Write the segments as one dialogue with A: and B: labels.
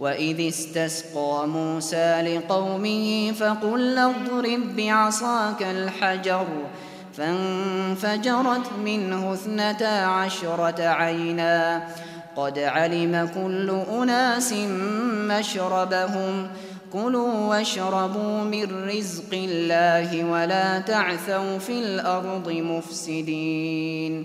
A: وَإِذِ اسْتَسْقَى مُوسَى لِقَوْمِهِ فَقُلْ اضْرِبْ بِعَصَاكَ الْحَجَرَ فانفجرت منه اثنتا عشرة عينا قد علم كل أناس مشربهم كلوا واشربوا من رزق الله ولا تعثوا في الأرض مفسدين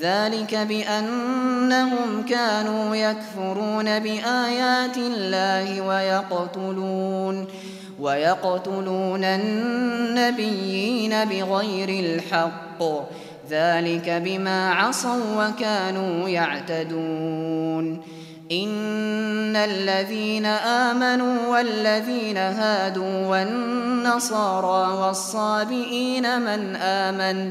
A: ذلك بأنهم كانوا يكفرون بآيات الله ويقتلون ويقتلون النبيين بغير الحق. ذلك بما عصوا وكانوا يعتدون. إن الذين آمنوا والذين هادوا والنصارى والصابئين من آمن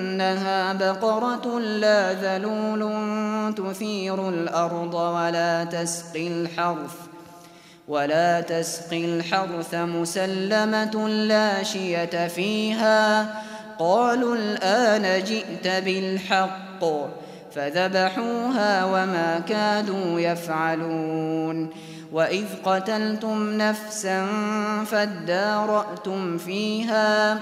A: إنها بقرة لا ذلول تثير الأرض ولا تسقي الحرث ولا تسقي الحرث مسلمة لا شية فيها قالوا الآن جئت بالحق فذبحوها وما كادوا يفعلون وإذ قتلتم نفسا فادارأتم فيها فيها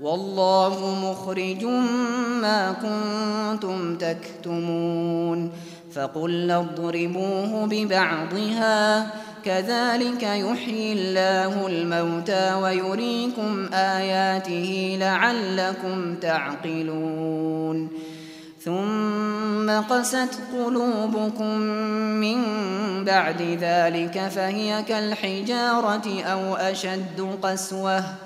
A: والله مخرج ما كنتم تكتمون فقل اضربوه ببعضها كذلك يحيي الله الموتى ويريكم آياته لعلكم تعقلون ثم قست قلوبكم من بعد ذلك فهي كالحجارة أو أشد قسوةً